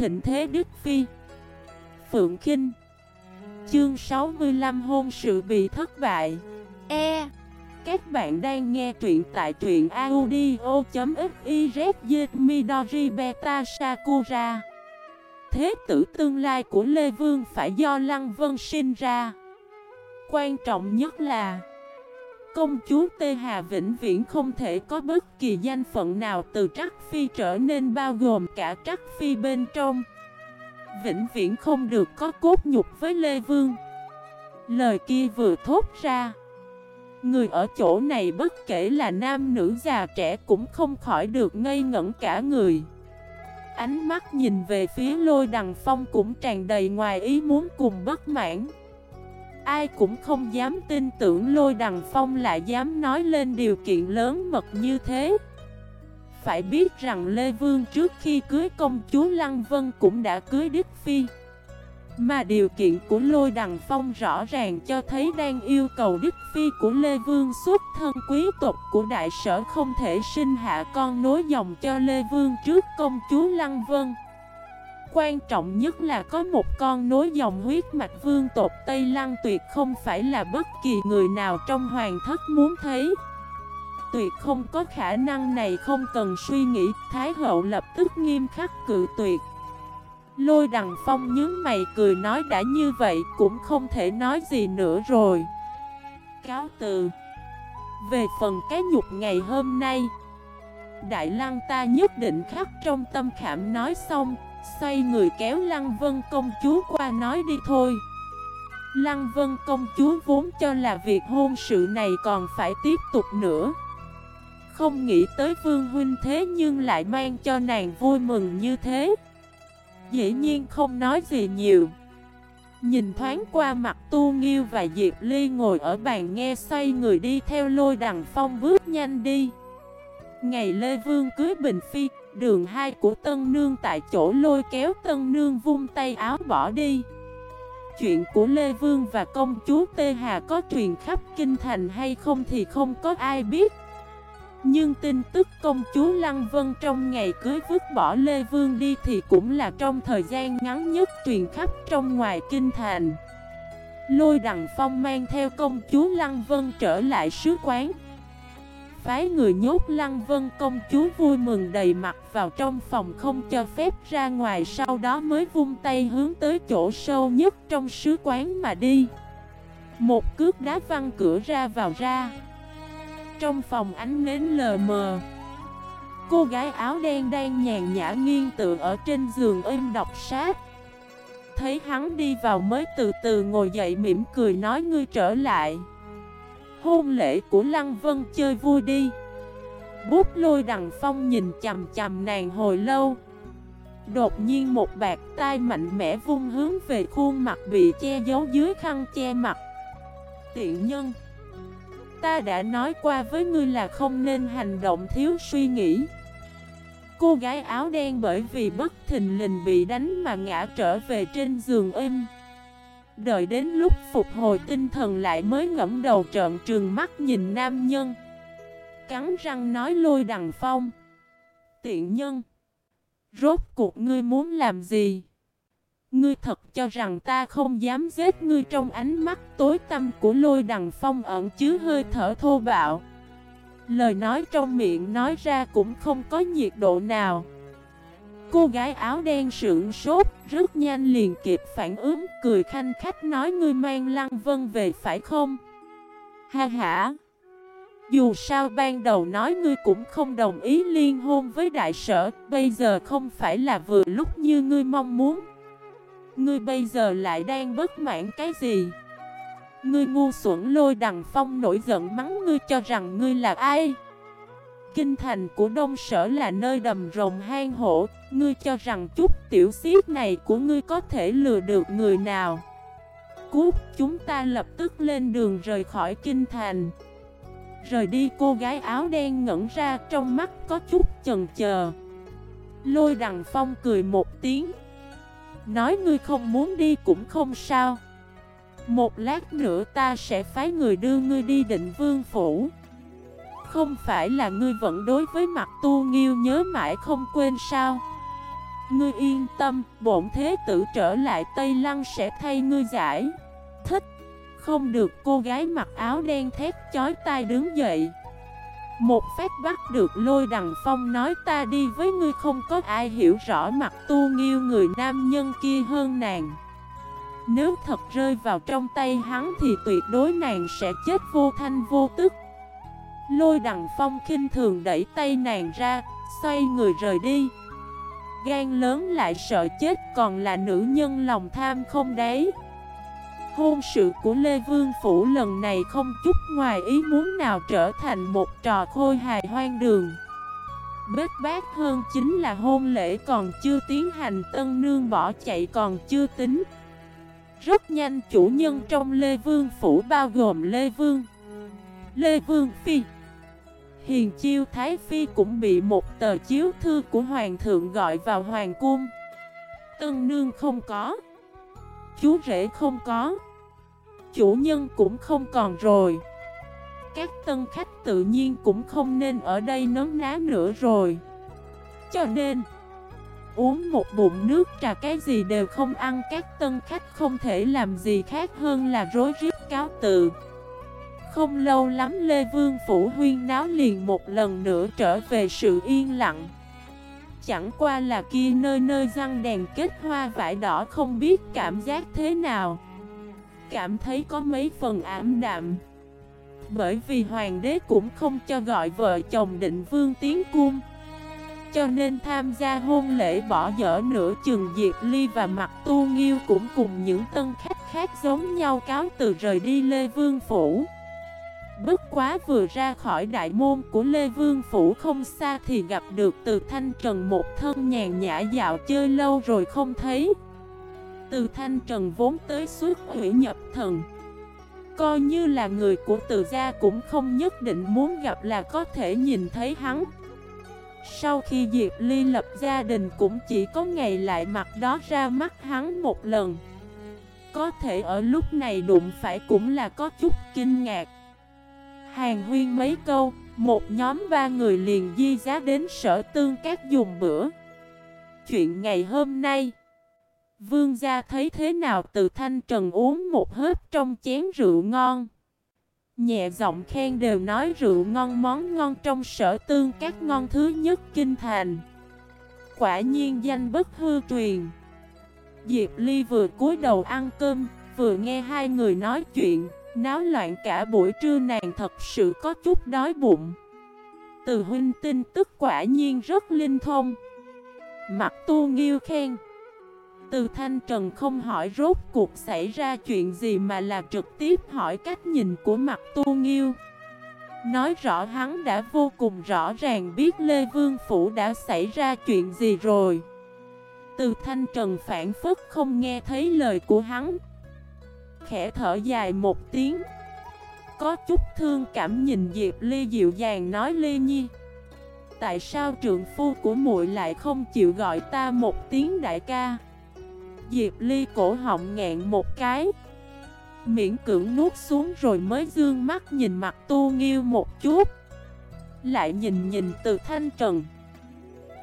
thịnh thế Đức Phi. Phượng Kinh. Chương 65 hôn sự bị thất bại. E. Các bạn đang nghe truyện tại truyện audio.xyz Midori Beta Sakura Thế tử tương lai của Lê Vương phải do Lăng Vân sinh ra. Quan trọng nhất là Công chúa Tê Hà vĩnh viễn không thể có bất kỳ danh phận nào từ Trắc Phi trở nên bao gồm cả Trắc Phi bên trong. Vĩnh viễn không được có cốt nhục với Lê Vương. Lời kia vừa thốt ra, Người ở chỗ này bất kể là nam nữ già trẻ cũng không khỏi được ngây ngẩn cả người. Ánh mắt nhìn về phía lôi đằng phong cũng tràn đầy ngoài ý muốn cùng bất mãn. Ai cũng không dám tin tưởng lôi đằng phong lại dám nói lên điều kiện lớn mật như thế. Phải biết rằng Lê Vương trước khi cưới công chúa Lăng Vân cũng đã cưới Đức Phi. Mà điều kiện của lôi đằng phong rõ ràng cho thấy đang yêu cầu Đức Phi của Lê Vương xuất thân quý tộc của đại sở không thể sinh hạ con nối dòng cho Lê Vương trước công chúa Lăng Vân. Quan trọng nhất là có một con nối dòng huyết mạch vương tộc Tây Lăng tuyệt không phải là bất kỳ người nào trong hoàng thất muốn thấy. Tuyệt không có khả năng này không cần suy nghĩ, Thái hậu lập tức nghiêm khắc cự tuyệt. Lôi đằng phong nhớ mày cười nói đã như vậy cũng không thể nói gì nữa rồi. Cáo từ. Về phần cái nhục ngày hôm nay, Đại lăng ta nhất định khắc trong tâm khảm nói xong Xoay người kéo Lăng Vân công chúa qua nói đi thôi. Lăng Vân công chúa vốn cho là việc hôn sự này còn phải tiếp tục nữa. Không nghĩ tới Vương Huynh thế nhưng lại mang cho nàng vui mừng như thế. Dĩ nhiên không nói gì nhiều. Nhìn thoáng qua mặt Tu Nghiêu và Diệp Ly ngồi ở bàn nghe xoay người đi theo lôi đằng phong bước nhanh đi. Ngày Lê Vương cưới Bình Phi Đường hai của Tân Nương tại chỗ lôi kéo Tân Nương vung tay áo bỏ đi. Chuyện của Lê Vương và công chúa Tê Hà có truyền khắp kinh thành hay không thì không có ai biết. Nhưng tin tức công chúa Lăng Vân trong ngày cưới vứt bỏ Lê Vương đi thì cũng là trong thời gian ngắn nhất truyền khắp trong ngoài kinh thành. Lôi Đằng Phong mang theo công chúa Lăng Vân trở lại sứ quán. Phái người nhốt Lăng Vân công chúa vui mừng đầy mặt vào trong phòng không cho phép ra ngoài, Sau đó mới vung tay hướng tới chỗ sâu nhất trong sứ quán mà đi. Một cước đá văng cửa ra vào ra. Trong phòng ánh nến lờ mờ. Cô gái áo đen đang nhàn nhã nghiêng tựa ở trên giường êm đọc sát Thấy hắn đi vào mới từ từ ngồi dậy mỉm cười nói, ngươi trở lại. Hôn lễ của Lăng Vân chơi vui đi. Bút lôi đằng phong nhìn chầm chầm nàng hồi lâu. Đột nhiên một bạc tai mạnh mẽ vung hướng về khuôn mặt bị che giấu dưới khăn che mặt. Tiện nhân, Ta đã nói qua với ngươi là không nên hành động thiếu suy nghĩ. Cô gái áo đen bởi vì bất thình lình bị đánh mà ngã trở về trên giường êm Đợi đến lúc phục hồi tinh thần lại mới ngẫm đầu trợn trừng mắt nhìn nam nhân. Cắn răng nói lôi đằng phong. Tiện nhân, Rốt cuộc ngươi muốn làm gì? Ngươi thật cho rằng ta không dám giết ngươi trong ánh mắt tối tăm của lôi đằng phong ẩn chứa hơi thở thô bạo. Lời nói trong miệng nói ra cũng không có nhiệt độ nào. Cô gái áo đen sượng sốt, rất nhanh liền kịp phản ứng, cười khanh khách nói ngươi mang Lăng Vân về phải không? Ha ha! Dù sao ban đầu nói ngươi cũng không đồng ý liên hôn với đại sở, bây giờ không phải là vừa lúc như ngươi mong muốn. Ngươi bây giờ lại đang bất mãn cái gì? Ngươi ngu xuẩn lôi đằng phong nổi giận mắng ngươi cho rằng ngươi là ai? Kinh thành của Đông Sở là nơi đầm rồng hang hổ, ngươi cho rằng chút tiểu xiết này của ngươi có thể lừa được người nào. Cút, chúng ta lập tức lên đường rời khỏi kinh thành. Rời đi cô gái áo đen ngẩn ra trong mắt có chút chần chờ. Lôi đằng phong cười một tiếng. Nói ngươi không muốn đi cũng không sao. Một lát nữa ta sẽ phái người đưa ngươi đi định vương phủ. Không phải là ngươi vẫn đối với mặt tu nghiêu nhớ mãi không quên sao? Ngươi yên tâm, bổn thế tử trở lại Tây Lăng sẽ thay ngươi giải. Thích. Không được cô gái mặc áo đen thét chói tai đứng dậy. Một phát bắt được lôi đằng phong nói ta đi với ngươi không có ai hiểu rõ mặt tu nghiêu người nam nhân kia hơn nàng. Nếu thật rơi vào trong tay hắn thì tuyệt đối nàng sẽ chết vô thanh vô tức. Lôi đằng phong khinh thường đẩy tay nàng ra, xoay người rời đi. Gan lớn lại sợ chết còn là nữ nhân lòng tham không đấy Hôn sự của Lê Vương Phủ lần này không chút ngoài ý muốn nào trở thành một trò khôi hài hoang đường. Bết bát hơn chính là hôn lễ còn chưa tiến hành tân nương bỏ chạy còn chưa tính. Rất nhanh chủ nhân trong Lê Vương Phủ bao gồm Lê Vương Lê Vương Phi Hiền Chiêu Thái Phi cũng bị một tờ chiếu thư của Hoàng thượng gọi vào Hoàng cung. Tân nương không có. Chú rể không có. Chủ nhân cũng không còn rồi. Các tân khách tự nhiên cũng không nên ở đây nấn ná nữa rồi. Cho nên, Uống một bụng nước trà cái gì đều không ăn, Các tân khách không thể làm gì khác hơn là rối rít cáo tự không lâu lắm Lê Vương Phủ huyên náo liền một lần nữa trở về sự yên lặng. Chẳng qua là kia nơi nơi răng đèn kết hoa vải đỏ không biết cảm giác thế nào. Cảm thấy có mấy phần ảm đạm. Bởi vì hoàng đế cũng không cho gọi vợ chồng định vương tiến cung. Cho nên tham gia hôn lễ bỏ dở nửa chừng Diệp Ly và Mặt Tu Nghiêu cũng cùng những tân khách khác giống nhau cáo từ rời đi Lê Vương Phủ. Bất quá vừa ra khỏi đại môn của Lê Vương Phủ không xa thì gặp được từ Thanh Trần một thân nhàn nhã dạo chơi lâu rồi không thấy. Từ Thanh Trần vốn tới suốt hủy nhập thần. Coi như là người của từ gia cũng không nhất định muốn gặp là có thể nhìn thấy hắn. Sau khi Diệp Ly lập gia đình cũng chỉ có ngày lại mặt đó ra mắt hắn một lần. Có thể ở lúc này đụng phải cũng là có chút kinh ngạc. Hàng huyên mấy câu, một nhóm ba người liền di giá đến sở tương các dùng bữa. Chuyện ngày hôm nay Vương gia thấy thế nào từ thanh trần uống một hớp trong chén rượu ngon. Nhẹ giọng khen đều nói rượu ngon món ngon trong sở tương các ngon thứ nhất kinh thành. Quả nhiên danh bất hư truyền. Diệp Ly vừa cúi đầu ăn cơm Vừa nghe hai người nói chuyện. Náo loạn cả buổi trưa nàng thật sự có chút đói bụng. Từ huynh tin tức quả nhiên rất linh thông. Mặt tu nghiêu khen. Từ thanh trần không hỏi rốt cuộc xảy ra chuyện gì mà là trực tiếp hỏi cách nhìn của mặt tu nghiêu. Nói rõ hắn đã vô cùng rõ ràng biết Lê Vương Phủ đã xảy ra chuyện gì rồi. Từ thanh trần phản phức không nghe thấy lời của hắn khẽ thở dài một tiếng. Có chút thương cảm nhìn Diệp Ly dịu dàng nói, Ly Nhi, Tại sao trượng phu của muội lại không chịu gọi ta một tiếng đại ca? Diệp Ly cổ họng ngẹn một cái Miễn cưỡng nuốt xuống rồi mới dương mắt nhìn mặt tu nghiêu một chút, Lại nhìn nhìn từ thanh trần.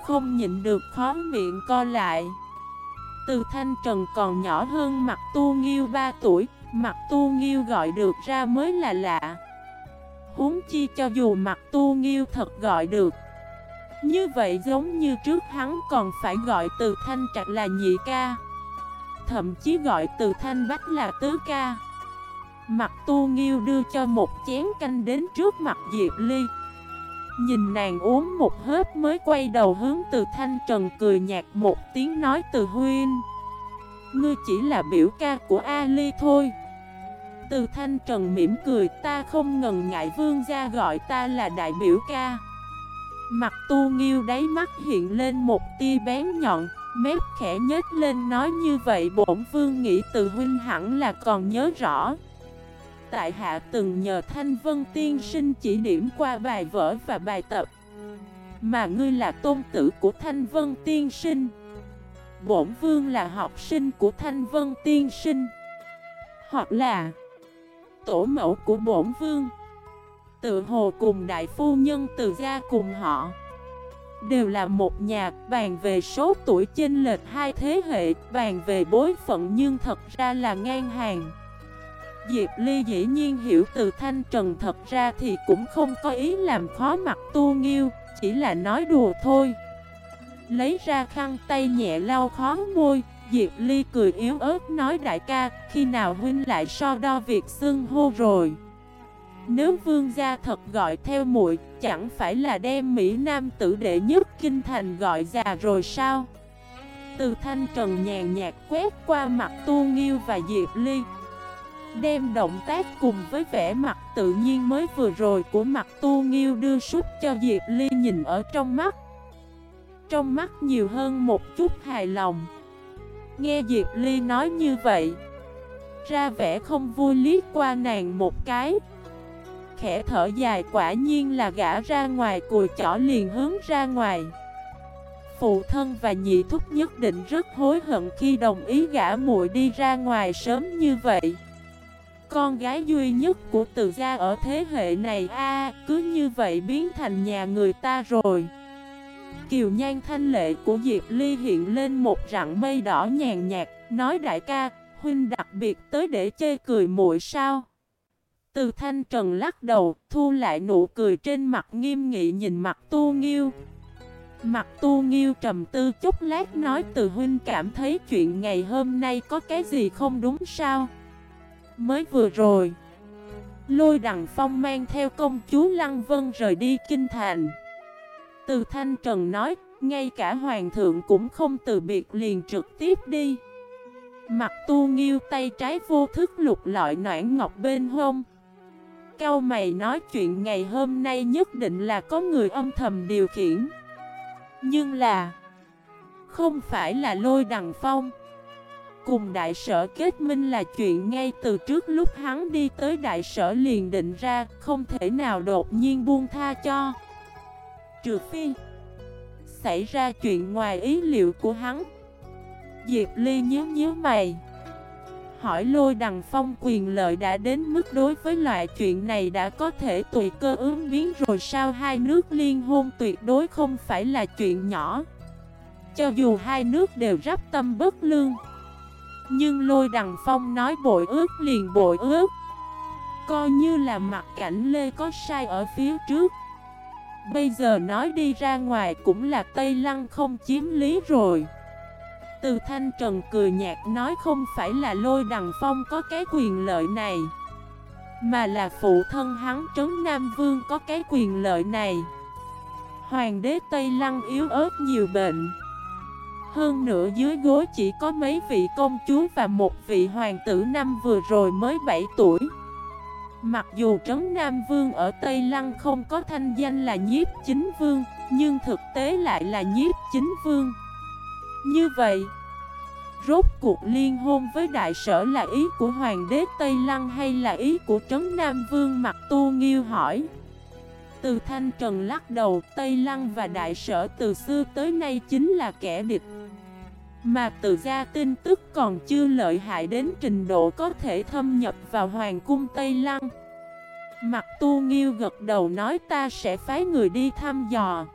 Không nhìn được khó miệng co lại. Từ thanh trần còn nhỏ hơn mặt tu nghiêu 3 tuổi Mặt tu nghiêu gọi được ra mới là lạ. Huống chi cho dù mặt tu nghiêu thật gọi được. Như vậy giống như trước hắn còn phải gọi từ thanh trạch là nhị ca. Thậm chí gọi từ thanh bách là tứ ca. Mặt tu nghiêu đưa cho một chén canh đến trước mặt Diệp Ly. Nhìn nàng uống một hớp mới quay đầu hướng từ thanh trần cười nhạt một tiếng nói từ huyên Ngươi chỉ là biểu ca của Ali thôi. Từ thanh trần mỉm cười, ta không ngần ngại vương gia gọi ta là đại biểu ca. Mặt tu nghiêu đáy mắt hiện lên một tia bén nhọn, Mép khẽ nhếch lên nói như vậy bổn vương nghĩ từ huynh hẳn là còn nhớ rõ. Tại hạ từng nhờ Thanh Vân Tiên sinh chỉ điểm qua bài vở và bài tập. Mà ngươi là tôn tử của Thanh Vân Tiên sinh. Bổn vương là học sinh của Thanh Vân Tiên Sinh. Hoặc là Tổ mẫu của bổn vương. Tự hồ cùng đại phu nhân từ gia cùng họ. Đều là một nhà, bàn về số tuổi chênh lệch hai thế hệ, bàn về bối phận nhưng thật ra là ngang hàng. Diệp Ly dĩ nhiên hiểu từ Thanh Trần thật ra thì cũng không có ý làm khó mặt tu nghiêu, chỉ là nói đùa thôi. Lấy ra khăn tay nhẹ lau khó môi, Diệp Ly cười yếu ớt nói đại ca, khi nào huynh lại so đo việc xưng hô rồi. Nếu vương gia thật gọi theo muội, chẳng phải là đem Mỹ Nam tử đệ nhất kinh thành gọi già rồi sao? Từ thanh trần nhàn nhạt quét qua mặt tu nghiêu và Diệp Ly Đem động tác cùng với vẻ mặt tự nhiên mới vừa rồi của mặt tu nghiêu đưa sút cho Diệp Ly nhìn ở trong mắt. Trong mắt nhiều hơn một chút hài lòng. Nghe Diệp Ly nói như vậy, Ra vẻ không vui liếc qua nàng một cái. Khẽ thở dài quả nhiên là gã ra ngoài cùi chỏ liền hướng ra ngoài. Phụ thân và nhị thúc nhất định rất hối hận khi đồng ý gã muội đi ra ngoài sớm như vậy. Con gái duy nhất của từ gia ở thế hệ này a cứ như vậy biến thành nhà người ta rồi Kiều nhan thanh lệ của Diệp Ly hiện lên một rặng mây đỏ nhàn nhạt Nói đại ca, huynh đặc biệt tới để chê cười muội sao từ thanh trần lắc đầu, thu lại nụ cười trên mặt nghiêm nghị nhìn mặt tu nghiêu. Mặt tu nghiêu trầm tư chút lát nói từ huynh cảm thấy chuyện ngày hôm nay có cái gì không đúng sao? Mới vừa rồi, lôi đằng phong mang theo công chúa Lăng Vân rời đi kinh thành. Từ thanh trần nói, ngay cả hoàng thượng cũng không từ biệt liền trực tiếp đi. Mặt tu nghiêu tay trái vô thức lục lọi noãn ngọc bên hông. Cao mày nói chuyện ngày hôm nay nhất định là có người âm thầm điều khiển Nhưng là Không phải là lôi đằng phong Cùng đại sở kết minh là chuyện ngay từ trước lúc hắn đi tới đại sở liền định ra, Không thể nào đột nhiên buông tha cho Trừ phi, Xảy ra chuyện ngoài ý liệu của hắn Diệp Ly nhớ nhớ mày, hỏi lôi đằng phong quyền lợi đã đến mức đối với loại chuyện này đã có thể tùy cơ ứng biến rồi sao hai nước liên hôn tuyệt đối không phải là chuyện nhỏ. Cho dù hai nước đều rắp tâm bất lương. Nhưng lôi đằng phong nói bội ước liền bội ước. Coi như là mặt cảnh Lê có sai ở phía trước. Bây giờ nói đi ra ngoài cũng là Tây Lăng không chiếm lý rồi. Từ Thanh Trần cười nhạt nói không phải là lôi đằng phong có cái quyền lợi này, Mà là phụ thân hắn trấn Nam Vương có cái quyền lợi này Hoàng đế Tây Lăng yếu ớt nhiều bệnh hơn nữa dưới gối chỉ có mấy vị công chúa và một vị hoàng tử năm vừa rồi mới 7 tuổi Mặc dù Trấn Nam Vương ở Tây Lăng không có thanh danh là nhiếp chính vương Nhưng thực tế lại là nhiếp chính vương như vậy, rốt cuộc liên hôn với đại sở là ý của hoàng đế Tây Lăng hay là ý của Trấn Nam Vương Mặt Tu Nghiêu hỏi. Từ Thanh Trần lắc đầu, Tây Lăng và đại sở từ xưa tới nay chính là kẻ địch. Mà từ gia tin tức còn chưa lợi hại đến trình độ có thể thâm nhập vào hoàng cung Tây Lăng. Mặt tu nghiêu gật đầu nói ta sẽ phái người đi thăm dò.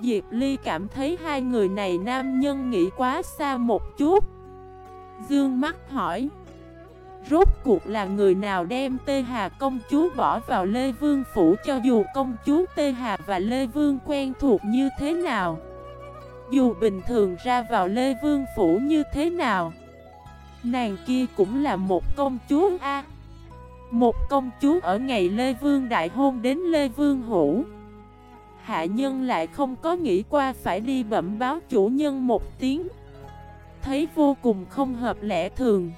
Diệp Ly cảm thấy hai người này nam nhân nghĩ quá xa một chút Dương mắt hỏi, Rốt cuộc là người nào đem Tê Hà công chúa bỏ vào Lê Vương Phủ cho dù công chúa Tê Hà và Lê Vương quen thuộc như thế nào dù bình thường ra vào Lê Vương Phủ như thế nào, Nàng kia cũng là một công chúa A. Một công chúa ở ngày Lê Vương đại hôn đến Lê Vương Hữu hạ nhân lại không có nghĩ qua phải đi bẩm báo chủ nhân một tiếng. Thấy vô cùng không hợp lẽ thường.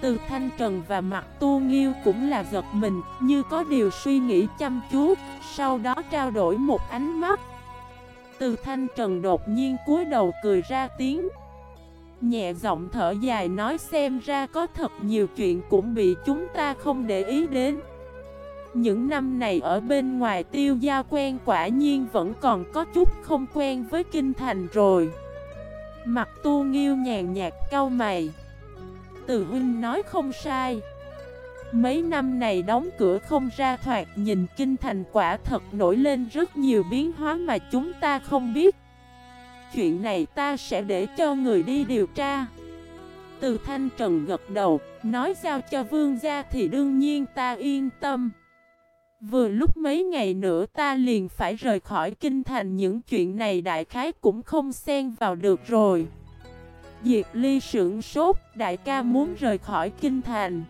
Từ Thanh Trần và Mặt Tu Nghiêu cũng là giật mình, Như có điều suy nghĩ chăm chú, Sau đó trao đổi một ánh mắt. Từ Thanh Trần đột nhiên cúi đầu cười ra tiếng. Nhẹ giọng thở dài nói xem ra có thật nhiều chuyện cũng bị chúng ta không để ý đến. Những năm này ở bên ngoài tiêu gia quen quả nhiên vẫn còn có chút không quen với kinh thành rồi. Mặt tu nghiêu nhàn nhạt cau mày. Từ huynh nói không sai. Mấy năm này đóng cửa không ra thoạt nhìn kinh thành quả thật nổi lên rất nhiều biến hóa mà chúng ta không biết. Chuyện này ta sẽ để cho người đi điều tra. Từ Thanh Trần gật đầu, nói giao cho vương gia thì đương nhiên ta yên tâm. Vừa lúc mấy ngày nữa ta liền phải rời khỏi kinh thành những chuyện này đại khái cũng không xen vào được rồi. Diệp Ly sưởng sốt, đại ca muốn rời khỏi kinh thành.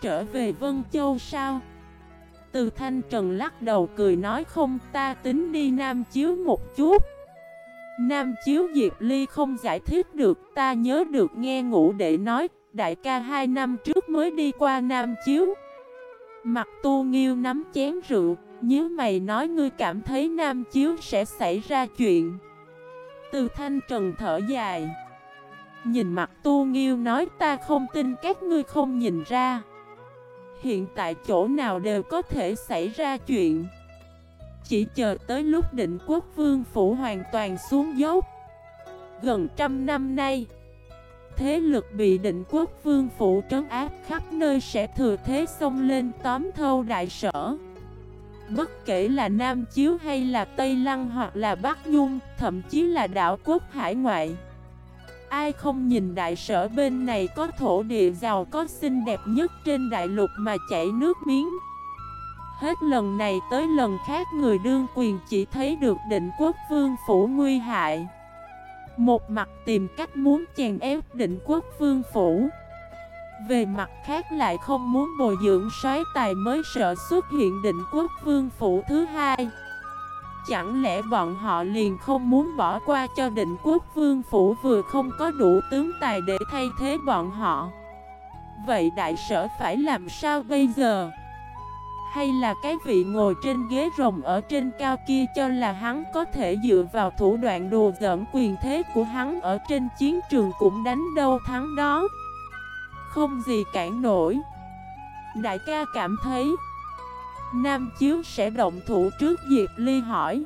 Trở về Vân Châu sao? Từ Thanh Trần lắc đầu cười nói không, ta tính đi Nam Chiếu một chút. Nam Chiếu Diệp Ly không giải thích được, ta nhớ được nghe ngủ để nói, Đại ca hai năm trước mới đi qua Nam Chiếu. Mặt tu nghiêu nắm chén rượu, Nhớ mày nói ngươi cảm thấy Nam Chiếu sẽ xảy ra chuyện. Từ Thanh Trần thở dài. Nhìn mặt tu nghiêu nói, ta không tin các ngươi không nhìn ra. Hiện tại chỗ nào đều có thể xảy ra chuyện. Chỉ chờ tới lúc định quốc vương phủ hoàn toàn xuống dốc. Gần trăm năm nay Thế lực bị định quốc vương phủ trấn áp khắp nơi sẽ thừa thế xông lên tóm thâu đại sở. Bất kể là Nam Chiếu hay là Tây Lăng hoặc là Bắc Nhung, thậm chí là đảo quốc hải ngoại Ai không nhìn đại sở bên này có thổ địa giàu có xinh đẹp nhất trên đại lục mà chảy nước miếng? Hết lần này tới lần khác người đương quyền chỉ thấy được định quốc vương phủ nguy hại. Một mặt tìm cách muốn chèn ép định quốc vương phủ. Về mặt khác lại không muốn bồi dưỡng soái tài mới sợ xuất hiện định quốc vương phủ thứ hai. Chẳng lẽ bọn họ liền không muốn bỏ qua cho định quốc vương phủ vừa không có đủ tướng tài để thay thế bọn họ? Vậy đại sở phải làm sao bây giờ? Hay là cái vị ngồi trên ghế rồng ở trên cao kia cho là hắn có thể dựa vào thủ đoạn đùa giỡn quyền thế của hắn ở trên chiến trường cũng đánh đâu thắng đó? Không gì cản nổi. Đại ca cảm thấy Nam Chiếu sẽ động thủ trước Diệp Ly hỏi.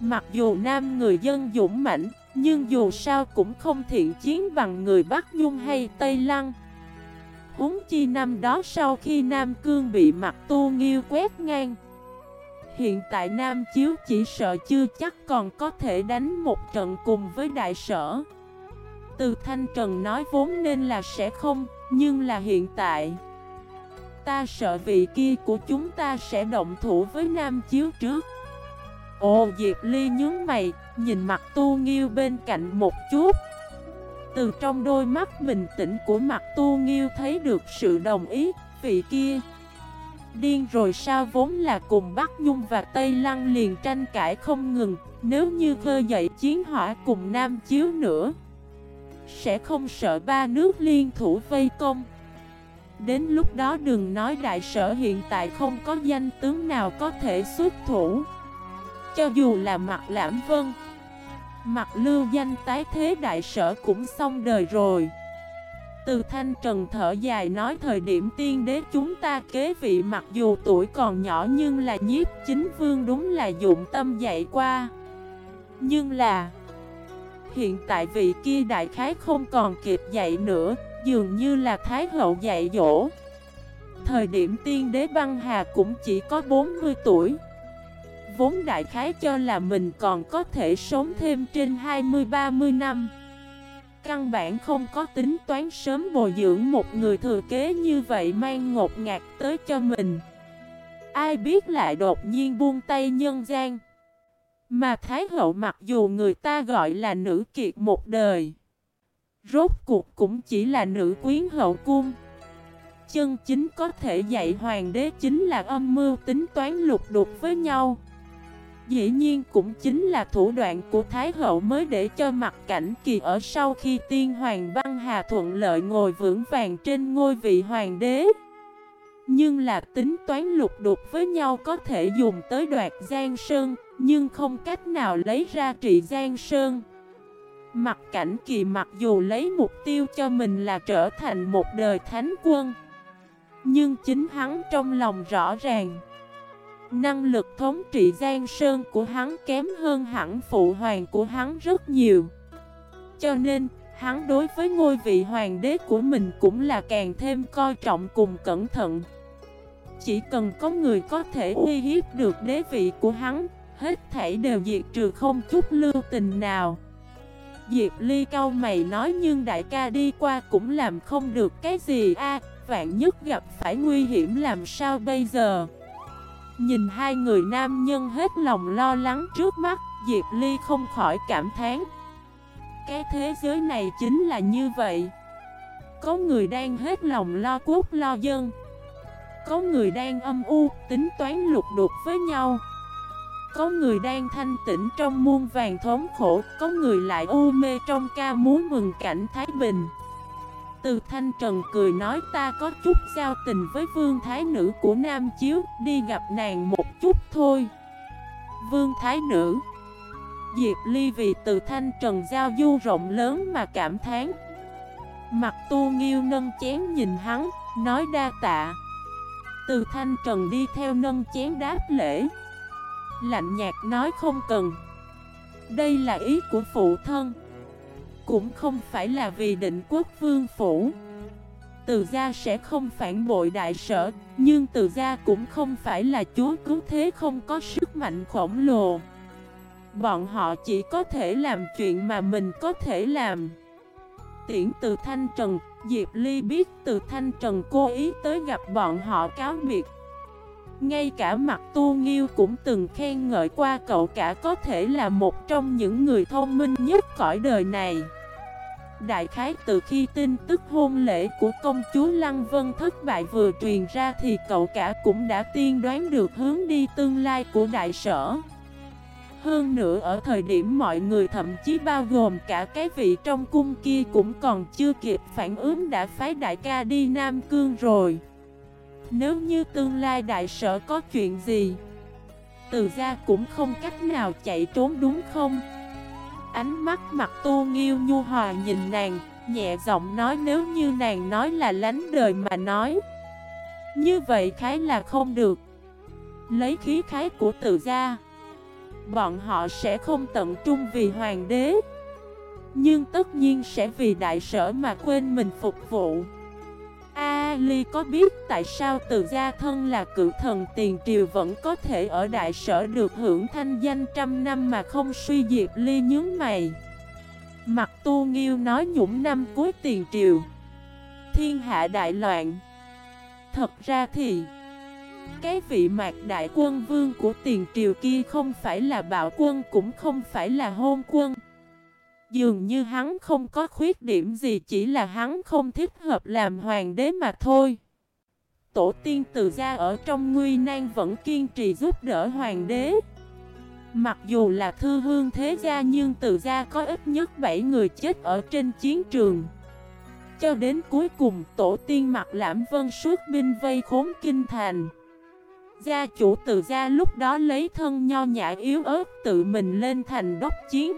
Mặc dù Nam người dân dũng mãnh, Nhưng dù sao cũng không thiện chiến bằng người Bắc Nhung hay Tây Lăng. Húng chi năm đó sau khi Nam Cương bị mặt tu nghiêu quét ngang, Hiện tại Nam Chiếu chỉ sợ chưa chắc còn có thể đánh một trận cùng với đại sở. Từ Thanh Trần nói vốn nên là sẽ không, Nhưng là hiện tại Ta sợ vị kia của chúng ta sẽ động thủ với Nam Chiếu trước. Ồ Diệp Ly nhướng mày, nhìn mặt tu nghiêu bên cạnh một chút. Từ trong đôi mắt bình tĩnh của mặt tu nghiêu thấy được sự đồng ý, vị kia. Điên rồi sao vốn là cùng Bắc Nhung và Tây Lăng liền tranh cãi không ngừng Nếu như khơi dậy chiến hỏa cùng Nam Chiếu nữa Sẽ không sợ ba nước liên thủ vây công. Đến lúc đó đừng nói đại sở hiện tại không có danh tướng nào có thể xuất thủ. Cho dù là mặt lãm vân Mặt lưu danh tái thế đại sở cũng xong đời rồi. Từ thanh trần thở dài nói thời điểm tiên đế chúng ta kế vị mặc dù tuổi còn nhỏ nhưng là nhiếp chính vương đúng là dụng tâm dạy qua. Nhưng là, Hiện tại vị kia đại khái không còn kịp dạy nữa. Dường như là Thái hậu dạy dỗ. Thời điểm tiên đế băng hà cũng chỉ có 40 tuổi. Vốn đại khái cho là mình còn có thể sống thêm trên 20-30 năm. Căn bản không có tính toán sớm bồi dưỡng một người thừa kế như vậy mang ngột ngạt tới cho mình. Ai biết lại đột nhiên buông tay nhân gian. Mà Thái hậu mặc dù người ta gọi là nữ kiệt một đời Rốt cuộc cũng chỉ là nữ quyến hậu cung. Chân chính có thể dạy hoàng đế chính là âm mưu tính toán lục đục với nhau. Dĩ nhiên cũng chính là thủ đoạn của Thái hậu mới để cho mặt cảnh kỳ ở sau khi tiên hoàng băng hà thuận lợi ngồi vững vàng trên ngôi vị hoàng đế. Nhưng là tính toán lục đục với nhau có thể dùng tới đoạt Giang Sơn, Nhưng không cách nào lấy ra trị Giang Sơn. Mặt cảnh kỳ mặc dù lấy mục tiêu cho mình là trở thành một đời thánh quân Nhưng chính hắn trong lòng rõ ràng Năng lực thống trị Giang Sơn của hắn kém hơn hẳn phụ hoàng của hắn rất nhiều. Cho nên, Hắn đối với ngôi vị hoàng đế của mình cũng là càng thêm coi trọng cùng cẩn thận. Chỉ cần có người có thể uy hiếp được đế vị của hắn Hết thảy đều diệt trừ không chút lưu tình nào. Diệp Ly cau mày nói nhưng đại ca đi qua cũng làm không được cái gì a Vạn nhất gặp phải nguy hiểm làm sao bây giờ? Nhìn hai người nam nhân hết lòng lo lắng trước mắt Diệp Ly không khỏi cảm thán. Cái thế giới này chính là như vậy. Có người đang hết lòng lo quốc lo dân. Có người đang âm u, tính toán lục đục với nhau. Có người đang thanh tĩnh trong muôn vàng thống khổ, Có người lại u mê trong ca muốn mừng cảnh Thái Bình. Từ Thanh Trần cười nói, ta có chút giao tình với vương thái nữ của Nam Chiếu, Đi gặp nàng một chút thôi. Vương thái nữ. Diệp Ly vì từ Thanh Trần giao du rộng lớn mà cảm thán. Mặt tu nghiêu nâng chén nhìn hắn, Nói đa tạ. Từ Thanh Trần đi theo nâng chén đáp lễ. Lạnh nhạt nói không cần. Đây là ý của phụ thân. Cũng không phải là vì định quốc vương phủ. Từ gia sẽ không phản bội đại sở, Nhưng từ gia cũng không phải là chúa cứu thế không có sức mạnh khổng lồ. Bọn họ chỉ có thể làm chuyện mà mình có thể làm. Tiễn từ Thanh Trần, Diệp Ly biết từ Thanh Trần cố ý tới gặp bọn họ cáo biệt ngay cả mặt tu nghiêu cũng từng khen ngợi qua cậu cả có thể là một trong những người thông minh nhất cõi đời này Đại khái từ khi tin tức hôn lễ của công chúa Lăng Vân thất bại vừa truyền ra thì cậu cả cũng đã tiên đoán được hướng đi tương lai của đại sở. Hơn nữa ở thời điểm mọi người thậm chí bao gồm cả cái vị trong cung kia cũng còn chưa kịp phản ứng đã phái đại ca đi Nam Cương rồi. Nếu như tương lai đại sở có chuyện gì, từ ra cũng không cách nào chạy trốn đúng không? Ánh mắt mặt tu nghiêu nhu hòa nhìn nàng Nhẹ giọng nói nếu như nàng nói là lánh đời mà nói. Như vậy khái là không được. Lấy khí khái của tự gia Bọn họ sẽ không tận trung vì hoàng đế. Nhưng tất nhiên sẽ vì đại sở mà quên mình phục vụ. Ly có biết tại sao từ gia thân là cựu thần tiền triều vẫn có thể ở đại sở được hưởng thanh danh trăm năm mà không suy diệt ly nhướng mày? Mặt tu nghiêu nói nhũng năm cuối tiền triều. Thiên hạ đại loạn. Thật ra thì, Cái vị mạc đại quân vương của tiền triều kia không phải là bạo quân cũng không phải là hôn quân. Dường như hắn không có khuyết điểm gì, chỉ là hắn không thích hợp làm hoàng đế mà thôi. Tổ tiên từ gia ở trong nguy nan vẫn kiên trì giúp đỡ hoàng đế. Mặc dù là thư hương thế gia nhưng từ gia có ít nhất 7 người chết ở trên chiến trường. Cho đến cuối cùng, tổ tiên mặc lãm vân suốt binh vây khốn kinh thành. Gia chủ từ gia lúc đó lấy thân nho nhã yếu ớt tự mình lên thành đốc chiến.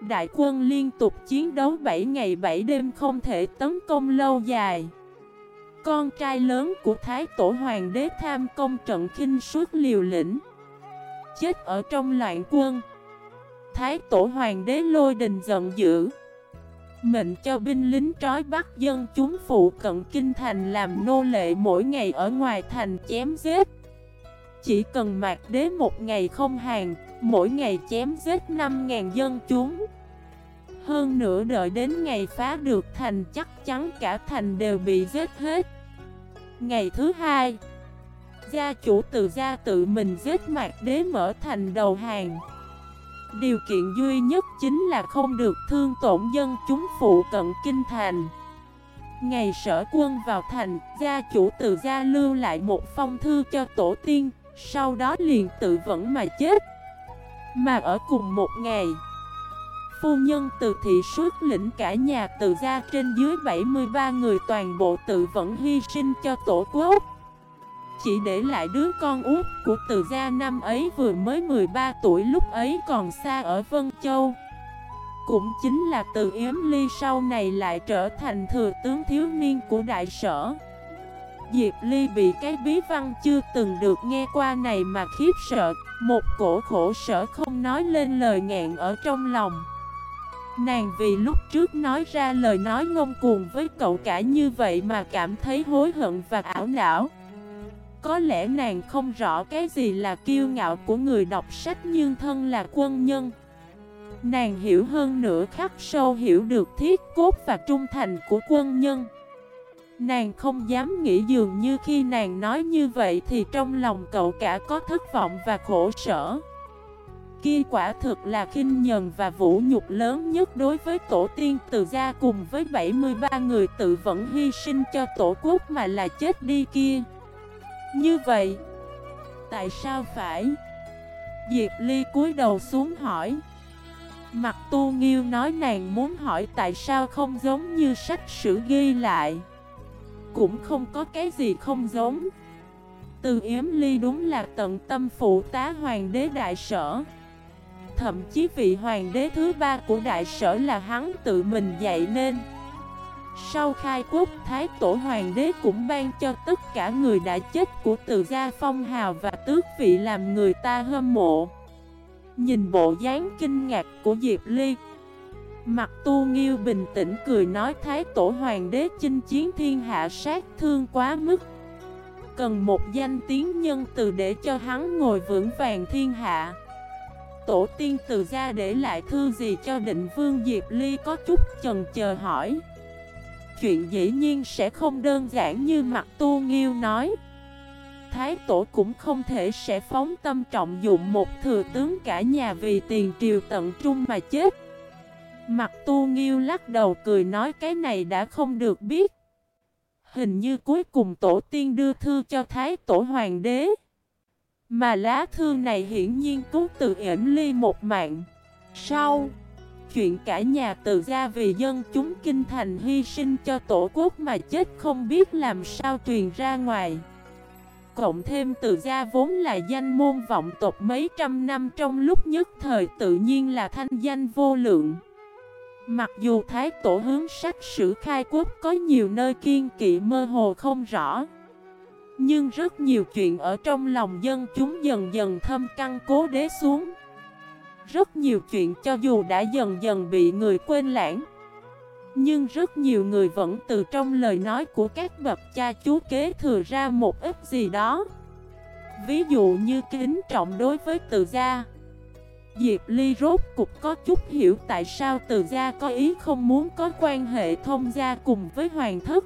Đại quân liên tục chiến đấu 7 ngày 7 đêm không thể tấn công lâu dài. Con trai lớn của Thái Tổ Hoàng đế tham công trận khinh suốt liều lĩnh. Chết ở trong loạn quân. Thái Tổ Hoàng đế lôi đình giận dữ. Mệnh cho binh lính trói bắt dân chúng phụ cận kinh thành làm nô lệ mỗi ngày ở ngoài thành chém giết. Chỉ cần mạc đế một ngày không hàng Mỗi ngày chém giết 5.000 dân chúng. Hơn nữa đợi đến ngày phá được thành chắc chắn cả thành đều bị giết hết. Ngày thứ hai Gia chủ từ gia tự mình giết mạc đế mở thành đầu hàng. Điều kiện duy nhất chính là không được thương tổn dân chúng phụ cận kinh thành. Ngày sở quân vào thành, gia chủ từ gia lưu lại một phong thư cho tổ tiên. Sau đó liền tự vẫn mà chết. Mà ở cùng một ngày, Phu nhân từ thị suốt lĩnh cả nhà từ gia trên dưới 73 người toàn bộ tự vẫn hy sinh cho tổ quốc. Chỉ để lại đứa con út của từ gia năm ấy vừa mới 13 tuổi lúc ấy còn xa ở Vân Châu. Cũng chính là từ Yếm Ly sau này lại trở thành thừa tướng thiếu niên của đại sở. Diệp Ly bị cái bí văn chưa từng được nghe qua này mà khiếp sợ, Một cổ khổ sở không nói lên lời ngạn ở trong lòng. Nàng vì lúc trước nói ra lời nói ngông cuồng với cậu cả như vậy mà cảm thấy hối hận và ảo não. Có lẽ nàng không rõ cái gì là kiêu ngạo của người đọc sách nhưng thân là quân nhân. Nàng hiểu hơn nữa khắc sâu hiểu được thiết cốt và trung thành của quân nhân. Nàng không dám nghĩ dường như khi nàng nói như vậy thì trong lòng cậu cả có thất vọng và khổ sở. Kia quả thực là khinh nhần và vũ nhục lớn nhất đối với tổ tiên từ gia cùng với 73 người tự vẫn hy sinh cho tổ quốc mà là chết đi kia. Như vậy, Tại sao phải? Diệp Ly cúi đầu xuống hỏi. Mặt tu nghiêu nói nàng muốn hỏi tại sao không giống như sách sử ghi lại. Cũng không có cái gì không giống. Từ Yếm Ly đúng là tận tâm phụ tá hoàng đế đại sở. Thậm chí vị hoàng đế thứ ba của đại sở là hắn tự mình dạy nên. Sau khai quốc, Thái Tổ Hoàng đế cũng ban cho tất cả người đã chết của từ gia phong hào và tước vị làm người ta hâm mộ. Nhìn bộ dáng kinh ngạc của Diệp Ly Mặt tu nghiêu bình tĩnh cười nói, Thái Tổ Hoàng đế chinh chiến thiên hạ sát thương quá mức. Cần một danh tiếng nhân từ để cho hắn ngồi vững vàng thiên hạ. Tổ tiên từ ra để lại thư gì cho định vương Diệp Ly có chút chần chờ hỏi. Chuyện dĩ nhiên sẽ không đơn giản như mặt tu nghiêu nói. Thái tổ cũng không thể sẽ phóng tâm trọng dụng một thừa tướng cả nhà vì tiền triều tận trung mà chết. Mặt tu nghiêu lắc đầu cười nói cái này đã không được biết. Hình như cuối cùng tổ tiên đưa thư cho Thái tổ hoàng đế. Mà lá thư này hiển nhiên cứu từ ẩn ly một mạng. Sau, Chuyện cả nhà tự ra vì dân chúng kinh thành hy sinh cho tổ quốc mà chết không biết làm sao truyền ra ngoài. Cộng thêm từ gia vốn là danh môn vọng tộc mấy trăm năm trong lúc nhất thời tự nhiên là thanh danh vô lượng. Mặc dù Thái Tổ hướng sách sử khai quốc có nhiều nơi kiên kỵ mơ hồ không rõ, Nhưng rất nhiều chuyện ở trong lòng dân chúng dần dần thâm căn cố đế xuống. Rất nhiều chuyện cho dù đã dần dần bị người quên lãng, nhưng rất nhiều người vẫn từ trong lời nói của các bậc cha chú kế thừa ra một ít gì đó. Ví dụ như kính trọng đối với từ gia. Diệp Ly rốt cục có chút hiểu tại sao từ gia có ý không muốn có quan hệ thông gia cùng với hoàng thất.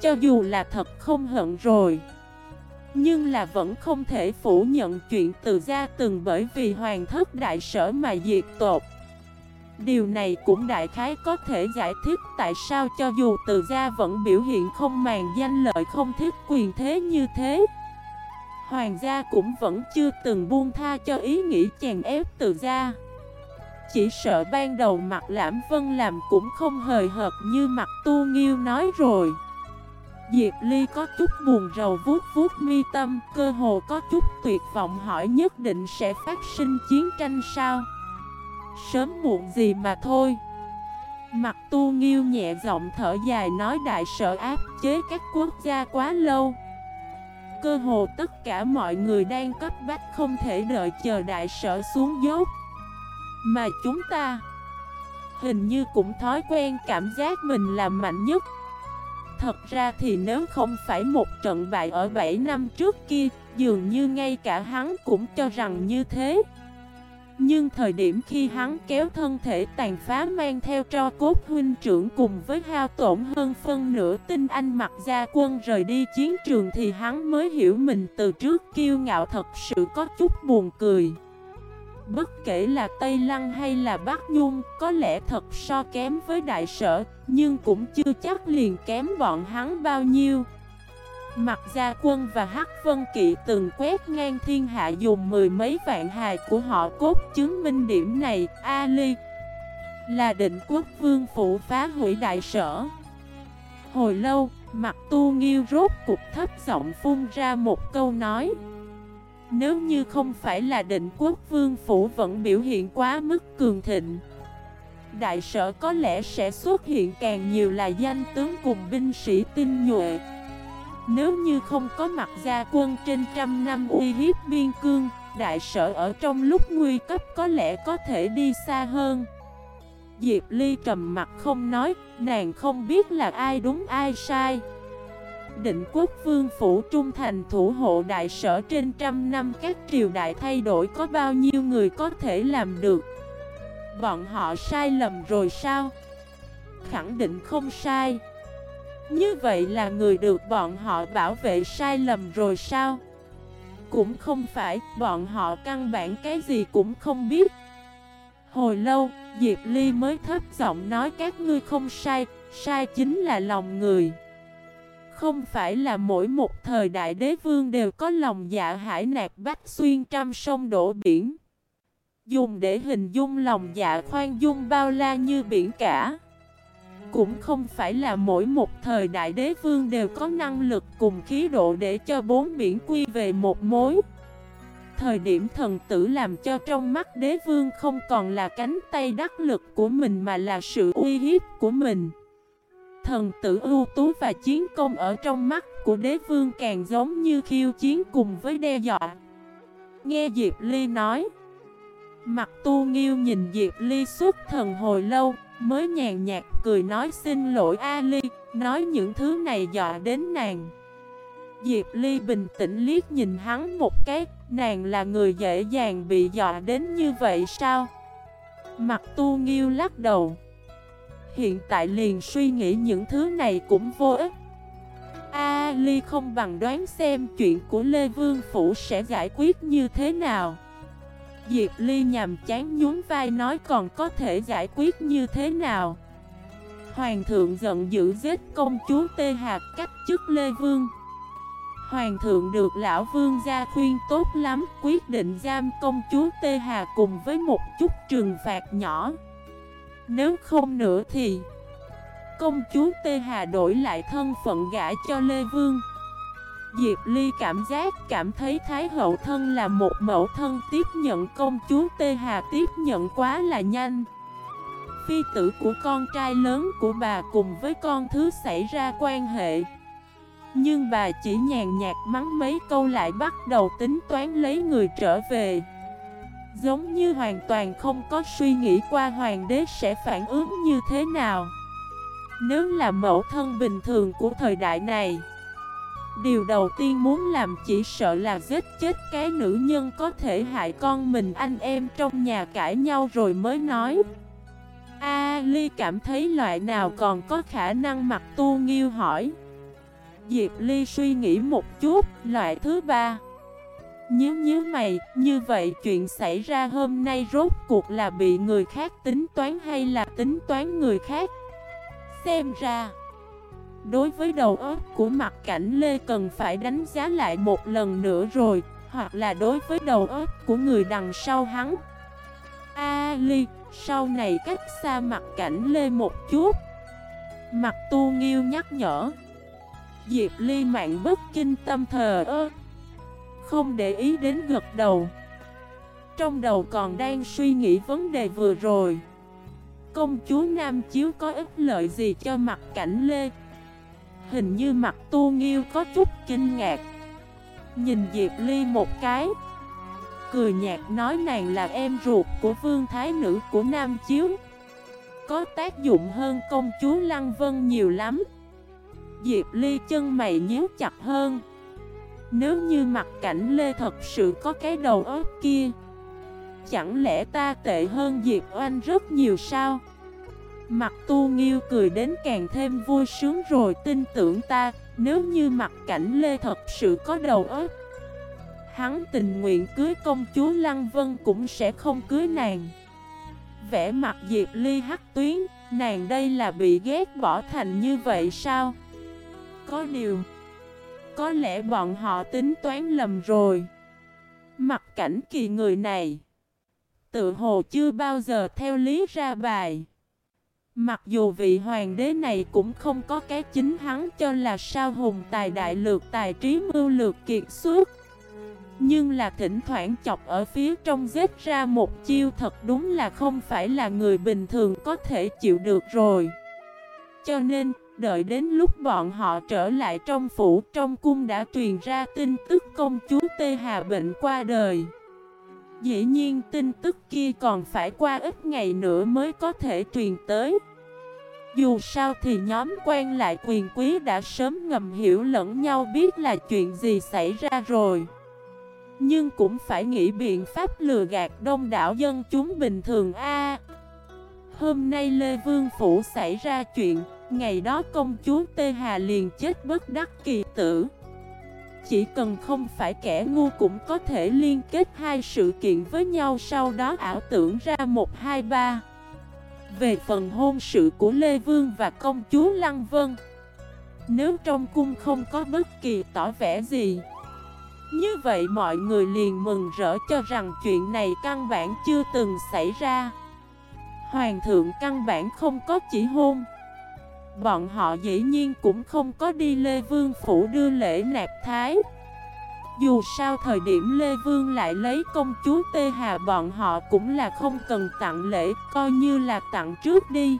Cho dù là thật không hận rồi, Nhưng là vẫn không thể phủ nhận chuyện từ gia từng bởi vì hoàng thất đại sở mà diệt tột. Điều này cũng đại khái có thể giải thích tại sao cho dù từ gia vẫn biểu hiện không màng danh lợi không thiết quyền thế như thế. Hoàng gia cũng vẫn chưa từng buông tha cho ý nghĩ chèn ép từ gia. Chỉ sợ ban đầu mặt lãm vân làm cũng không hời hợt như mặt tu nghiêu nói rồi. Diệp Ly có chút buồn rầu vuốt vuốt mi tâm, Cơ hồ có chút tuyệt vọng hỏi nhất định sẽ phát sinh chiến tranh sao? Sớm muộn gì mà thôi. Mặt tu nghiêu nhẹ giọng thở dài nói đại sợ áp chế các quốc gia quá lâu. Cơ hồ tất cả mọi người đang cấp bách không thể đợi chờ đại sở xuống dốc. Mà chúng ta, Hình như cũng thói quen cảm giác mình là mạnh nhất. Thật ra thì nếu không phải một trận bại ở 7 năm trước kia, Dường như ngay cả hắn cũng cho rằng như thế nhưng thời điểm khi hắn kéo thân thể tàn phá mang theo cho cốt huynh trưởng cùng với hao tổn hơn phân nửa tinh anh mặc gia quân rời đi chiến trường thì hắn mới hiểu mình từ trước kiêu ngạo thật sự có chút buồn cười. Bất kể là Tây Lăng hay là Bắc Nhung, có lẽ thật so kém với đại sở, nhưng cũng chưa chắc liền kém bọn hắn bao nhiêu. Mặt gia quân và Hắc Vân Kỵ từng quét ngang thiên hạ dùng mười mấy vạn hài của họ cốt chứng minh điểm này, Ali Là định quốc vương phụ phá hủy đại sở. Hồi lâu, mặt tu nghiêu rốt cục thấp giọng phun ra một câu nói Nếu như không phải là định quốc vương phủ vẫn biểu hiện quá mức cường thịnh Đại sở có lẽ sẽ xuất hiện càng nhiều là danh tướng cùng binh sĩ tinh nhuệ nếu như không có mặt gia quân trên trăm năm uy hiếp biên cương, đại sở ở trong lúc nguy cấp có lẽ có thể đi xa hơn. Diệp Ly trầm mặt không nói, nàng không biết là ai đúng ai sai. Định quốc vương phủ trung thành thủ hộ đại sở trên trăm năm các triều đại thay đổi có bao nhiêu người có thể làm được. Bọn họ sai lầm rồi sao? Khẳng định không sai. Như vậy là người được bọn họ bảo vệ sai lầm rồi sao? Cũng không phải, bọn họ căn bản cái gì cũng không biết. Hồi lâu, Diệp Ly mới thấp giọng nói các ngươi không sai, sai chính là lòng người. Không phải là mỗi một thời đại đế vương đều có lòng dạ hải nạc bách xuyên trăm sông đổ biển. Dùng để hình dung lòng dạ khoan dung bao la như biển cả. Cũng không phải là mỗi một thời đại đế vương đều có năng lực cùng khí độ để cho bốn biển quy về một mối thời điểm thần tử làm cho trong mắt đế vương không còn là cánh tay đắc lực của mình mà là sự uy hiếp của mình. Thần tử ưu tú và chiến công ở trong mắt của đế vương càng giống như khiêu chiến cùng với đe dọa. Nghe Diệp Ly nói Mặt tu nghiêu nhìn Diệp Ly suốt thần hồi lâu Mới nhàn nhạt cười nói, xin lỗi Ali, Nói những thứ này dọa đến nàng. Diệp Ly bình tĩnh liếc nhìn hắn một cái, Nàng là người dễ dàng bị dọa đến như vậy sao? Mặt tu nghiêu lắc đầu. Hiện tại liền suy nghĩ những thứ này cũng vô ích. A Ly không bằng đoán xem chuyện của Lê Vương Phủ sẽ giải quyết như thế nào. Diệp Ly nhằm chán nhún vai nói còn có thể giải quyết như thế nào? Hoàng thượng giận dữ giết công chúa Tê Hạc cách chức Lê Vương. Hoàng thượng được lão vương gia khuyên tốt lắm, Quyết định giam công chúa Tê Hà cùng với một chút trừng phạt nhỏ. Nếu không nữa thì Công chúa Tê Hà đổi lại thân phận gã cho Lê Vương. Diệp Ly cảm giác, cảm thấy Thái Hậu Thân là một mẫu thân tiếp nhận công chúa Tê Hà tiếp nhận quá là nhanh. Phi tử của con trai lớn của bà cùng với con thứ xảy ra quan hệ. Nhưng bà chỉ nhàn nhạt mắng mấy câu lại bắt đầu tính toán lấy người trở về. Giống như hoàn toàn không có suy nghĩ qua hoàng đế sẽ phản ứng như thế nào. Nếu là mẫu thân bình thường của thời đại này Điều đầu tiên muốn làm chỉ sợ là giết chết cái nữ nhân có thể hại con mình anh em trong nhà cãi nhau rồi mới nói. A Ly cảm thấy loại nào còn có khả năng mặc tu nghiêu hỏi. Diệp Ly suy nghĩ một chút, loại thứ ba. Nhớ nhớ mày, như vậy chuyện xảy ra hôm nay rốt cuộc là bị người khác tính toán hay là tính toán người khác? Xem ra Đối với đầu óc của mặt cảnh Lê cần phải đánh giá lại một lần nữa rồi Hoặc là đối với đầu óc của người đằng sau hắn. A Ly, sau này cách xa mặt cảnh Lê một chút. Mặt tu nghiêu nhắc nhở. Diệp Ly mạng bất kinh tâm thờ ơ. Không để ý đến gật đầu. Trong đầu còn đang suy nghĩ vấn đề vừa rồi. Công chúa Nam Chiếu có ích lợi gì cho mặt cảnh Lê? Hình như mặt tu nghiêu có chút kinh ngạc. Nhìn Diệp Ly một cái. Cười nhạt nói nàng là em ruột của vương thái nữ của Nam Chiếu. Có tác dụng hơn công chúa Lăng Vân nhiều lắm. Diệp Ly chân mày nhíu chặt hơn. Nếu như mặt cảnh Lê thật sự có cái đầu óc kia, Chẳng lẽ ta tệ hơn Diệp Oanh rất nhiều sao? Mặt tu nghiêu cười đến càng thêm vui sướng rồi tin tưởng ta, Nếu như mặt cảnh Lê thật sự có đầu óc, Hắn tình nguyện cưới công chúa Lăng Vân cũng sẽ không cưới nàng. Vẽ mặt Diệp Ly hắc tuyến, Nàng đây là bị ghét bỏ thành như vậy sao? Có điều, Có lẽ bọn họ tính toán lầm rồi. Mặt cảnh kỳ người này, Tự hồ chưa bao giờ theo lý ra bài. Mặc dù vị hoàng đế này cũng không có cái chính hắn cho là sao hùng tài đại lược, tài trí mưu lược kiệt xuất, Nhưng là thỉnh thoảng chọc ở phía trong giết ra một chiêu thật đúng là không phải là người bình thường có thể chịu được rồi. Cho nên, Đợi đến lúc bọn họ trở lại trong phủ, trong cung đã truyền ra tin tức công chúa Tê Hà bệnh qua đời. Dĩ nhiên tin tức kia còn phải qua ít ngày nữa mới có thể truyền tới. Dù sao thì nhóm quan lại quyền quý đã sớm ngầm hiểu lẫn nhau biết là chuyện gì xảy ra rồi. Nhưng cũng phải nghĩ biện pháp lừa gạt đông đảo dân chúng bình thường a. Hôm nay Lê Vương Phủ xảy ra chuyện, Ngày đó công chúa Tê Hà liền chết bất đắc kỳ tử chỉ cần không phải kẻ ngu cũng có thể liên kết hai sự kiện với nhau, sau đó ảo tưởng ra một, hai, ba. Về phần hôn sự của Lê Vương và công chúa Lăng Vân, Nếu trong cung không có bất kỳ tỏ vẻ gì, Như vậy mọi người liền mừng rỡ cho rằng chuyện này căn bản chưa từng xảy ra. Hoàng thượng căn bản không có chỉ hôn. Bọn họ dĩ nhiên cũng không có đi Lê Vương Phủ đưa lễ nạp thái. Dù sao thời điểm Lê Vương lại lấy công chúa Tê Hà bọn họ cũng là không cần tặng lễ Coi như là tặng trước đi.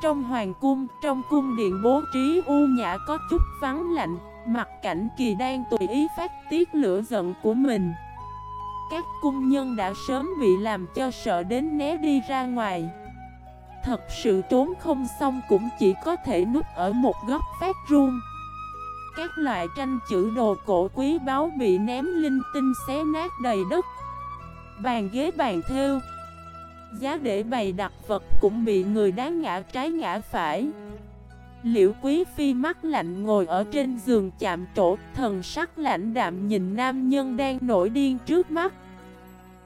Trong hoàng cung, trong cung điện bố trí u nhã có chút vắng lạnh Mặt cảnh kỳ đang tùy ý phát tiết lửa giận của mình. Các cung nhân đã sớm bị làm cho sợ đến né đi ra ngoài. Thật sự trốn không xong cũng chỉ có thể núp ở một góc phát run. Các loại tranh chữ đồ cổ quý báu bị ném linh tinh xé nát đầy đất. Bàn ghế bàn theo Giá để bày đặt vật cũng bị người đá ngã trái ngã phải. Liễu quý phi mắt lạnh ngồi ở trên giường chạm trổ, Thần sắc lạnh đạm nhìn nam nhân đang nổi điên trước mắt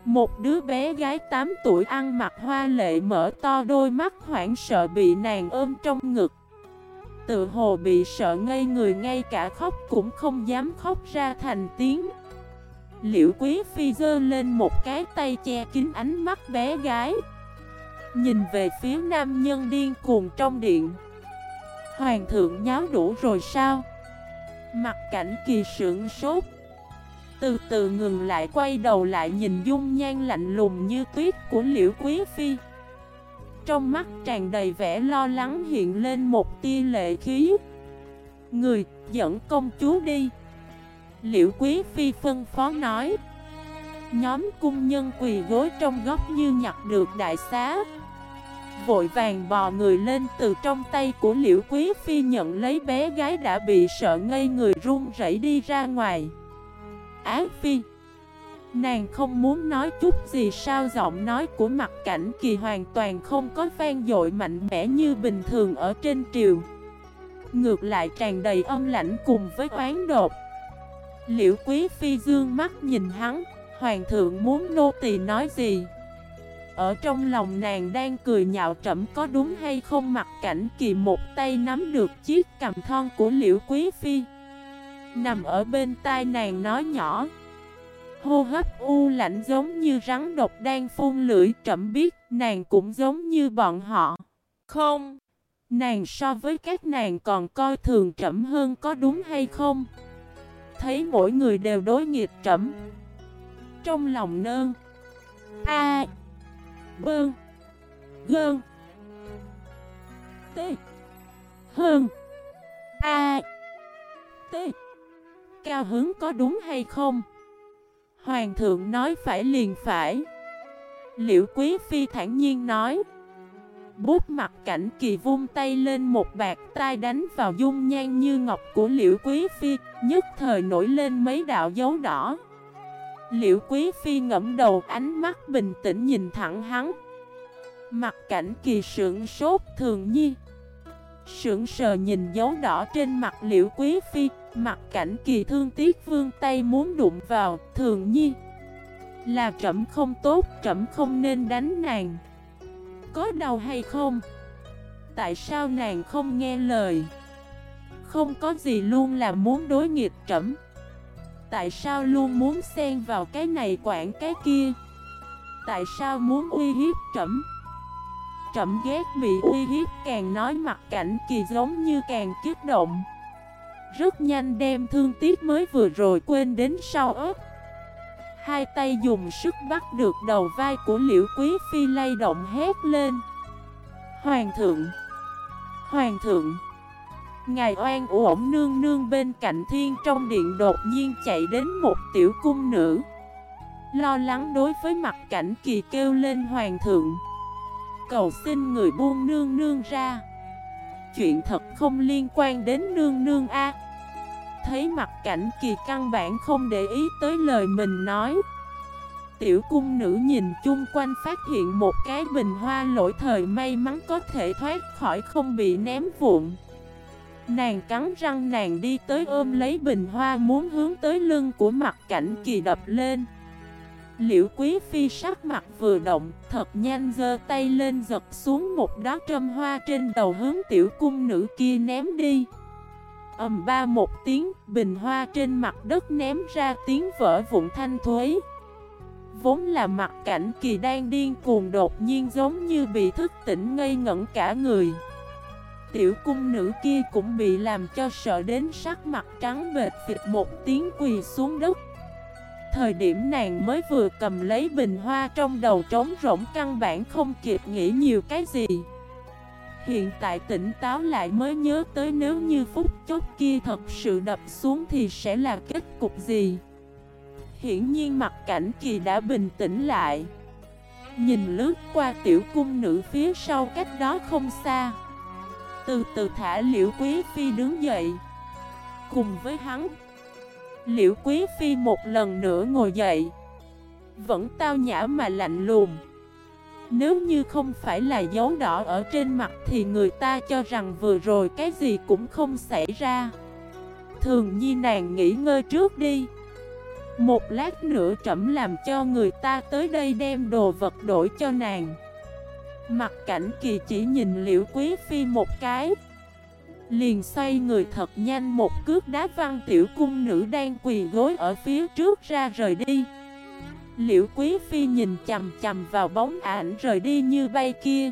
một đứa bé gái 8 tuổi ăn mặc hoa lệ mở to đôi mắt hoảng sợ bị nàng ôm trong ngực. Tự hồ bị sợ ngây người ngay cả khóc cũng không dám khóc ra thành tiếng. Liễu quý phi dơ lên một cái tay che kín ánh mắt bé gái. Nhìn về phía nam nhân điên cuồng trong điện. Hoàng thượng nháo đủ rồi sao? Mặt cảnh kỳ sưởng sốt từ từ ngừng lại, quay đầu lại nhìn dung nhan lạnh lùng như tuyết của liễu quý phi. Trong mắt tràn đầy vẻ lo lắng hiện lên một tia lệ khí. Người, dẫn công chúa đi. Liễu quý phi phân phó nói. Nhóm cung nhân quỳ gối trong góc như nhặt được đại xá. Vội vàng bò người lên từ trong tay của liễu quý phi nhận lấy bé gái đã bị sợ ngây người run rẩy đi ra ngoài. Á Phi. Nàng không muốn nói chút gì sao giọng nói của mặt cảnh kỳ hoàn toàn không có vang dội mạnh mẽ như bình thường ở trên triều. Ngược lại tràn đầy âm lãnh cùng với oán đột Liễu quý phi dương mắt nhìn hắn, Hoàng thượng muốn nô tỳ nói gì? Ở trong lòng nàng đang cười nhạo trẫm có đúng hay không, mặt cảnh kỳ một tay nắm được chiếc cầm thon của liễu quý phi. Nằm ở bên tai nàng nói nhỏ. Hô hấp u lạnh giống như rắn độc đang phun lưỡi Trẩm biết nàng cũng giống như bọn họ. Không. Nàng so với các nàng còn coi thường trẩm hơn có đúng hay không? Thấy mỗi người đều đối nghịch trẩm Trong lòng nơn. A. Bơn. Gơn. T. Hơn. A. T cao hứng có đúng hay không? Hoàng thượng nói phải liền phải. Liễu Quý Phi thản nhiên nói. Bút mặt cảnh kỳ vung tay lên một bạc tai đánh vào dung nhan như ngọc của Liễu Quý Phi, nhất thời nổi lên mấy đạo dấu đỏ. Liễu Quý Phi ngẫm đầu ánh mắt bình tĩnh nhìn thẳng hắn. Mặt cảnh kỳ sượng sốt thường nhi. Sượng sờ nhìn dấu đỏ trên mặt Liễu Quý Phi, Mặt cảnh kỳ thương tiếc vương tay muốn đụng vào, Thường nhi. Là trẫm không tốt, Trẫm không nên đánh nàng. Có đau hay không? Tại sao nàng không nghe lời? Không có gì luôn là muốn đối nghịch trẫm. Tại sao luôn muốn xen vào cái này quản cái kia? Tại sao muốn uy hiếp trẫm? Trẫm ghét bị uy hiếp, càng nói mặt cảnh kỳ giống như càng kiếp động rất nhanh đem thương tiếc mới vừa rồi quên đến sau ớt. Hai tay dùng sức bắt được đầu vai của liễu quý phi lay động hét lên. Hoàng thượng! Hoàng thượng! Ngài oan uổng nương nương bên cạnh thiên trong điện đột nhiên chạy đến một tiểu cung nữ. Lo lắng đối với mặt cảnh kỳ kêu lên hoàng thượng. Cầu xin người buông nương nương ra. Chuyện thật không liên quan đến nương nương A. Thấy mặt cảnh kỳ căn bản không để ý tới lời mình nói. Tiểu cung nữ nhìn chung quanh phát hiện một cái bình hoa lỗi thời may mắn có thể thoát khỏi không bị ném vụn. Nàng cắn răng nàng đi tới ôm lấy bình hoa muốn hướng tới lưng của mặt cảnh kỳ đập lên. Liễu quý phi sắc mặt vừa động, thật nhanh giơ tay lên giật xuống một đá trâm hoa trên đầu hướng tiểu cung nữ kia ném đi. ầm ba một tiếng, bình hoa trên mặt đất ném ra tiếng vỡ vụn thanh thuế. Vốn là mặt cảnh kỳ đang điên cuồng đột nhiên giống như bị thức tỉnh ngây ngẩn cả người. Tiểu cung nữ kia cũng bị làm cho sợ đến sắc mặt trắng bệt vịt một tiếng quỳ xuống đất. Thời điểm nàng mới vừa cầm lấy bình hoa trong đầu trống rỗng căn bản không kịp nghĩ nhiều cái gì. Hiện tại tỉnh táo lại mới nhớ tới nếu như phút chốc kia thật sự đập xuống thì sẽ là kết cục gì. Hiển nhiên mặt cảnh kỳ đã bình tĩnh lại. Nhìn lướt qua tiểu cung nữ phía sau cách đó không xa. Từ từ thả liễu quý phi đứng dậy. Cùng với hắn Liễu Quý Phi một lần nữa ngồi dậy. Vẫn tao nhã mà lạnh lùng. Nếu như không phải là dấu đỏ ở trên mặt Thì người ta cho rằng vừa rồi cái gì cũng không xảy ra. Thường nhi nàng nghỉ ngơi trước đi. Một lát nữa trẫm làm cho người ta tới đây đem đồ vật đổi cho nàng. Mặt cảnh kỳ chỉ nhìn liễu quý phi một cái. Liền xoay người thật nhanh một cước đá văn tiểu cung nữ đang quỳ gối ở phía trước ra rời đi. Liễu Quý Phi nhìn chầm chầm vào bóng ảnh rời đi như bay kia.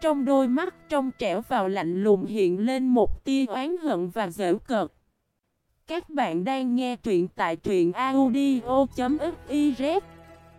Trong đôi mắt trong trẻo vào lạnh lùng hiện lên một tia oán hận và dễ cợt. Các bạn đang nghe truyện tại truyện audio.fif